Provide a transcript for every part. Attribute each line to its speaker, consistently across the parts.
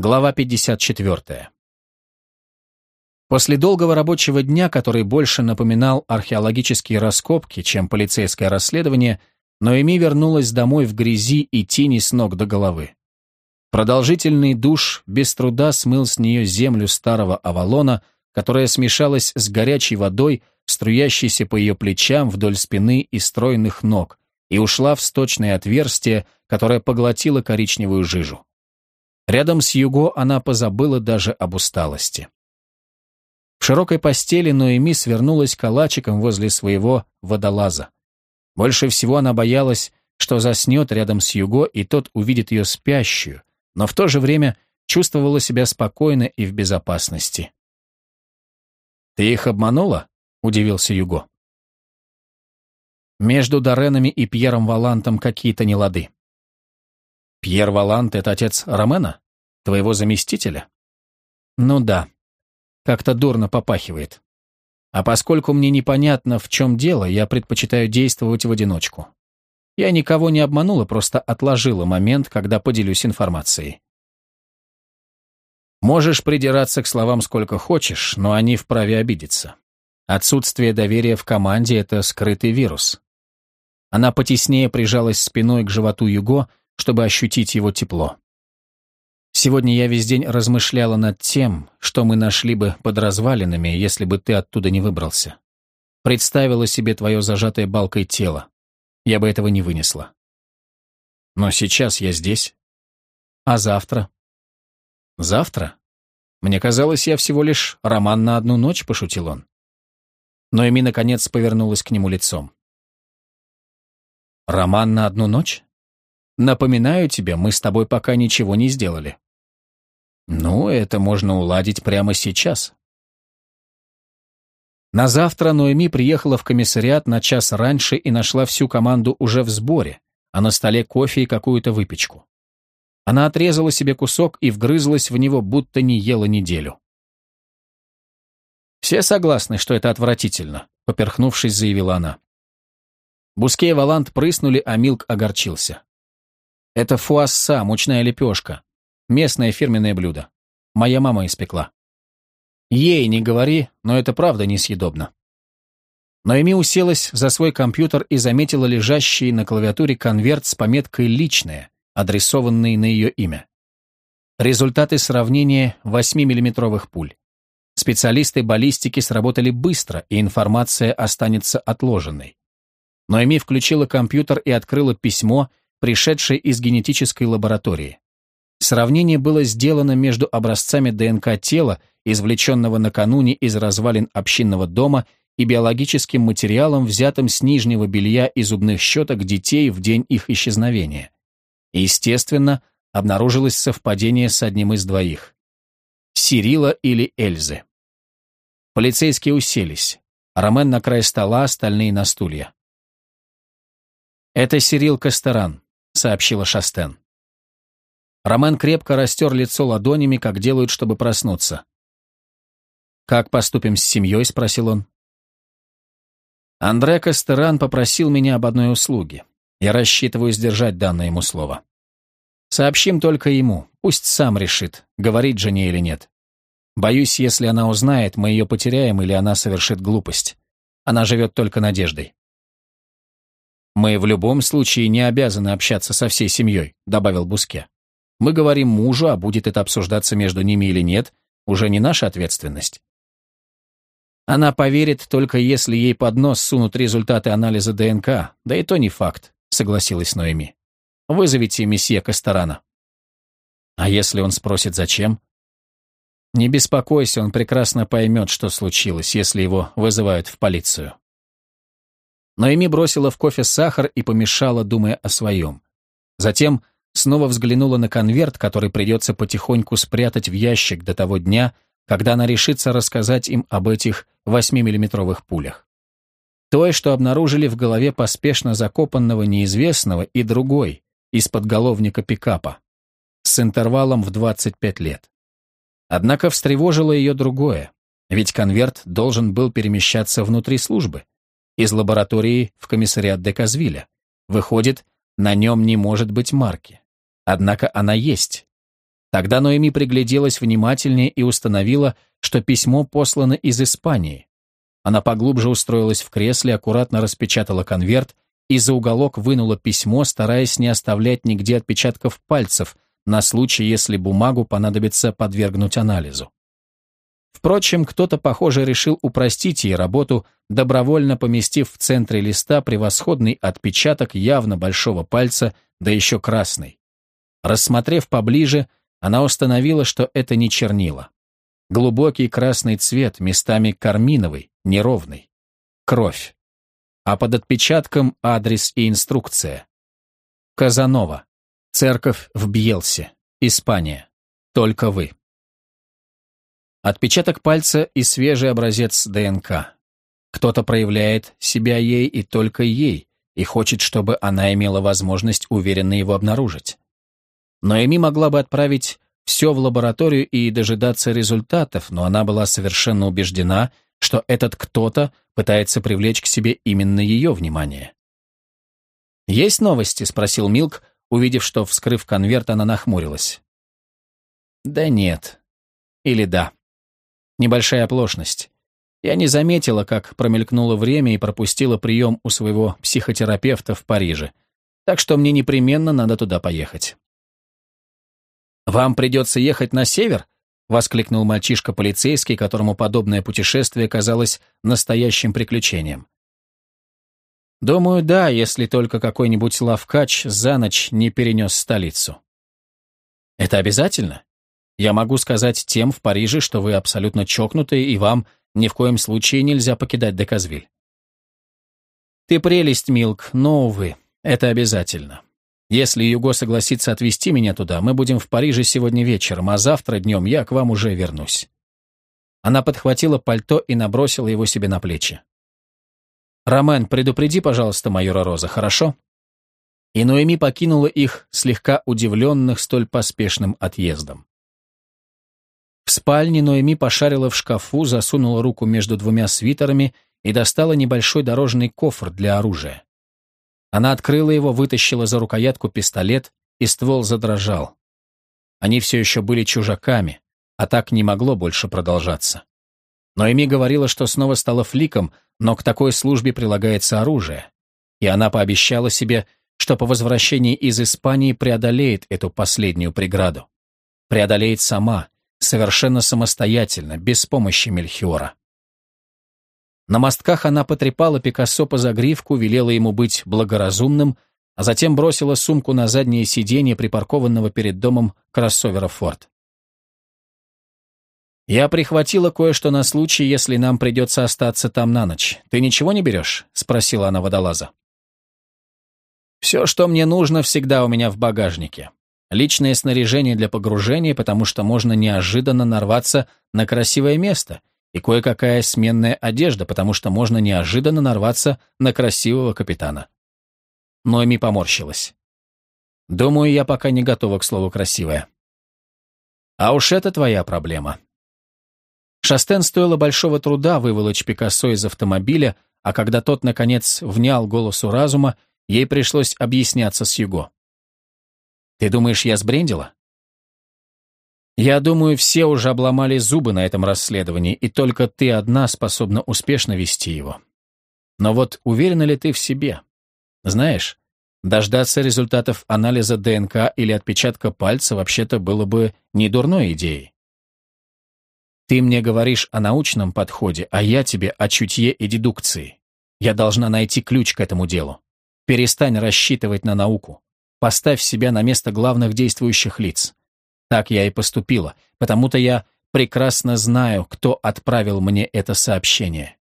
Speaker 1: Глава 54. После долгого рабочего дня, который больше напоминал археологические раскопки, чем полицейское расследование, Ноэми вернулась домой в грязи и тени с ног до головы. Продолжительный душ без труда смыл с нее землю старого Авалона, которая смешалась с горячей водой, струящейся по ее плечам вдоль спины и стройных ног, и ушла в сточное отверстие, которое поглотило коричневую жижу. Рядом с Юго она позабыла даже об усталости. В широкой постели Ноэми свернулась калачиком возле своего водолаза. Больше всего она боялась, что заснет рядом с Юго, и тот увидит ее спящую, но в то же время чувствовала себя спокойно и в безопасности. «Ты их обманула?» — удивился Юго. Между Доренами и Пьером Валантом какие-то нелады. Пьер Валант — это отец Ромена? Твоего заместителя? Ну да. Как-то дурно попахивает. А поскольку мне непонятно, в чем дело, я предпочитаю действовать в одиночку. Я никого не обманула, просто отложила момент, когда поделюсь информацией. Можешь придираться к словам сколько хочешь, но они вправе обидеться. Отсутствие доверия в команде — это скрытый вирус. Она потеснее прижалась спиной к животу Юго, чтобы ощутить его тепло. Сегодня я весь день размышляла над тем, что мы нашли бы под развалинами, если бы ты оттуда не выбрался. Представила себе твое зажатое балкой тело. Я бы этого не вынесла. Но сейчас я здесь. А завтра? Завтра? Мне казалось, я всего лишь роман на одну ночь, пошутил он. Но Эми наконец повернулась к нему лицом. Роман на одну ночь? Напоминаю тебе, мы с тобой пока ничего не сделали. Ну, это можно уладить прямо сейчас. На завтра Ноэми приехала в комиссариат на час раньше и нашла всю команду уже в сборе, а на столе кофе и какую-то выпечку. Она отрезала себе кусок и вгрызлась в него, будто не ела неделю. «Все согласны, что это отвратительно», — поперхнувшись, заявила она. Буске и Валант прыснули, а Милк огорчился. Это фуасса, мучная лепешка. Местное фирменное блюдо. Моя мама испекла. Ей не говори, но это правда несъедобно. Ноэми уселась за свой компьютер и заметила лежащий на клавиатуре конверт с пометкой «Личное», адресованный на ее имя. Результаты сравнения 8-миллиметровых пуль. Специалисты баллистики сработали быстро, и информация останется отложенной. Ноэми включила компьютер и открыла письмо, пришедшей из генетической лаборатории. Сравнение было сделано между образцами ДНК тела, извлеченного накануне из развалин общинного дома, и биологическим материалом, взятым с нижнего белья и зубных щеток детей в день их исчезновения. естественно, обнаружилось совпадение с одним из двоих. Сирила или Эльзы. Полицейские уселись. Ромен на край стола, остальные на стулья. «Это Сирил Кастеран», сообщила Шастен. Ромен крепко растер лицо ладонями, как делают, чтобы проснуться. «Как поступим с семьей?» — спросил он. Андре Кастеран попросил меня об одной услуге. Я рассчитываю сдержать данное ему слово. Сообщим только ему, пусть сам решит, говорить жене или нет. Боюсь, если она узнает, мы ее потеряем или она совершит глупость. Она живет только надеждой. «Мы в любом случае не обязаны общаться со всей семьей», — добавил Буске. «Мы говорим мужу, а будет это обсуждаться между ними или нет, уже не наша ответственность». Она поверит, только если ей под нос сунут результаты анализа ДНК, да и то не факт, согласилась Ноэми. Вызовите месье Касторана. А если он спросит, зачем? Не беспокойся, он прекрасно поймет, что случилось, если его вызывают в полицию. Но Эми бросила в кофе сахар и помешала, думая о своем. Затем снова взглянула на конверт, который придется потихоньку спрятать в ящик до того дня, когда она решится рассказать им об этих 8-миллиметровых пулях. Той, что обнаружили в голове поспешно закопанного неизвестного, и другой, из подголовника пикапа, с интервалом в 25 лет. Однако встревожило ее другое, ведь конверт должен был перемещаться внутри службы из лаборатории в комиссариат Деказвиля. Выходит, на нем не может быть марки. Однако она есть. Тогда Ноэми пригляделась внимательнее и установила, что письмо послано из Испании. Она поглубже устроилась в кресле, аккуратно распечатала конверт и за уголок вынула письмо, стараясь не оставлять нигде отпечатков пальцев, на случай, если бумагу понадобится подвергнуть анализу. Впрочем, кто-то, похоже, решил упростить ей работу, добровольно поместив в центре листа превосходный отпечаток явно большого пальца, да еще красный. Рассмотрев поближе, она установила, что это не чернила. Глубокий красный цвет, местами карминовый, неровный. Кровь. А под отпечатком адрес и инструкция. Казанова. Церковь в Бьелсе. Испания. Только вы. Отпечаток пальца и свежий образец ДНК. Кто-то проявляет себя ей и только ей, и хочет, чтобы она имела возможность уверенно его обнаружить. Но Эми могла бы отправить все в лабораторию и дожидаться результатов, но она была совершенно убеждена, что этот кто-то пытается привлечь к себе именно ее внимание. «Есть новости?» — спросил Милк, увидев, что, вскрыв конверт, она нахмурилась. «Да нет. Или да. Небольшая оплошность. Я не заметила, как промелькнуло время и пропустила прием у своего психотерапевта в Париже, так что мне непременно надо туда поехать». «Вам придется ехать на север?» — воскликнул мальчишка-полицейский, которому подобное путешествие казалось настоящим приключением. «Думаю, да, если только какой-нибудь лавкач за ночь не перенес столицу». «Это обязательно? Я могу сказать тем в Париже, что вы абсолютно чокнутые, и вам ни в коем случае нельзя покидать Деказвиль». «Ты прелесть, Милк, но, увы, это обязательно. Если Юго согласится отвезти меня туда, мы будем в Париже сегодня вечером, а завтра днем я к вам уже вернусь». Она подхватила пальто и набросила его себе на плечи. «Ромен, предупреди, пожалуйста, майора Роза, хорошо?» И Ноэми покинула их, слегка удивленных столь поспешным отъездом. Спальне Ноэми пошарила в шкафу, засунула руку между двумя свитерами и достала небольшой дорожный кофр для оружия. Она открыла его, вытащила за рукоятку пистолет, и ствол задрожал. Они все еще были чужаками, а так не могло больше продолжаться. Но Эми говорила, что снова стала фликом, но к такой службе прилагается оружие. И она пообещала себе, что по возвращении из Испании преодолеет эту последнюю преграду. Преодолеет сама, совершенно самостоятельно, без помощи Мельхиора. На мостках она потрепала Пикассо по загривку, велела ему быть благоразумным, а затем бросила сумку на заднее сиденье припаркованного перед домом кроссовера «Форд». «Я прихватила кое-что на случай, если нам придется остаться там на ночь. Ты ничего не берешь?» — спросила она водолаза. «Все, что мне нужно, всегда у меня в багажнике. Личное снаряжение для погружения, потому что можно неожиданно нарваться на красивое место, и кое-какая сменная одежда, потому что можно неожиданно нарваться на красивого капитана. Нойми поморщилась. Думаю, я пока не готова к слову «красивая». А уж это твоя проблема. Шастен стоило большого труда выволочь Пикассо из автомобиля, а когда тот, наконец, внял голосу разума, ей пришлось объясняться с Юго. «Ты думаешь, я сбрендила?» Я думаю, все уже обломали зубы на этом расследовании, и только ты одна способна успешно вести его. Но вот уверена ли ты в себе? Знаешь, дождаться результатов анализа ДНК или отпечатка пальца вообще-то было бы не дурной идеей. Ты мне говоришь о научном подходе, а я тебе о чутье и дедукции. Я должна найти ключ к этому делу. Перестань рассчитывать на науку. Поставь себя на место главных действующих лиц. Так я и поступила, потому-то я прекрасно знаю, кто отправил мне это сообщение.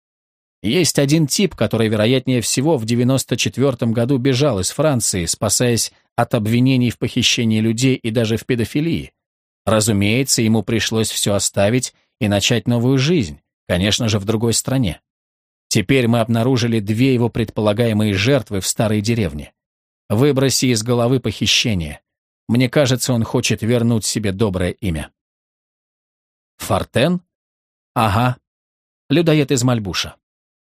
Speaker 1: Есть один тип, который, вероятнее всего, в 94 году бежал из Франции, спасаясь от обвинений в похищении людей и даже в педофилии. Разумеется, ему пришлось все оставить и начать новую жизнь, конечно же, в другой стране. Теперь мы обнаружили две его предполагаемые жертвы в старой деревне. Выброси из головы похищение. Мне кажется, он хочет вернуть себе доброе имя. Фортен? Ага. Людоед из Мальбуша.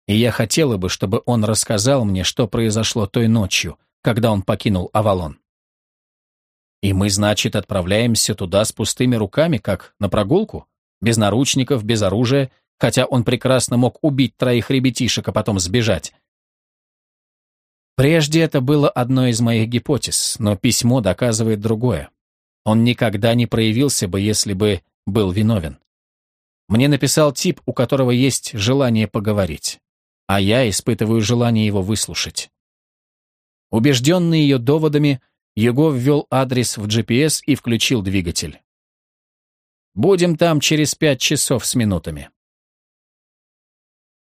Speaker 1: И я хотела бы, чтобы он рассказал мне, что произошло той ночью, когда он покинул Авалон. И мы, значит, отправляемся туда с пустыми руками, как на прогулку? Без наручников, без оружия, хотя он прекрасно мог убить троих ребятишек, а потом сбежать. Прежде это было одной из моих гипотез, но письмо доказывает другое. Он никогда не проявился бы, если бы был виновен. Мне написал тип, у которого есть желание поговорить, а я испытываю желание его выслушать. Убежденный ее доводами, Его ввел адрес в GPS и включил двигатель. «Будем там через пять часов с минутами».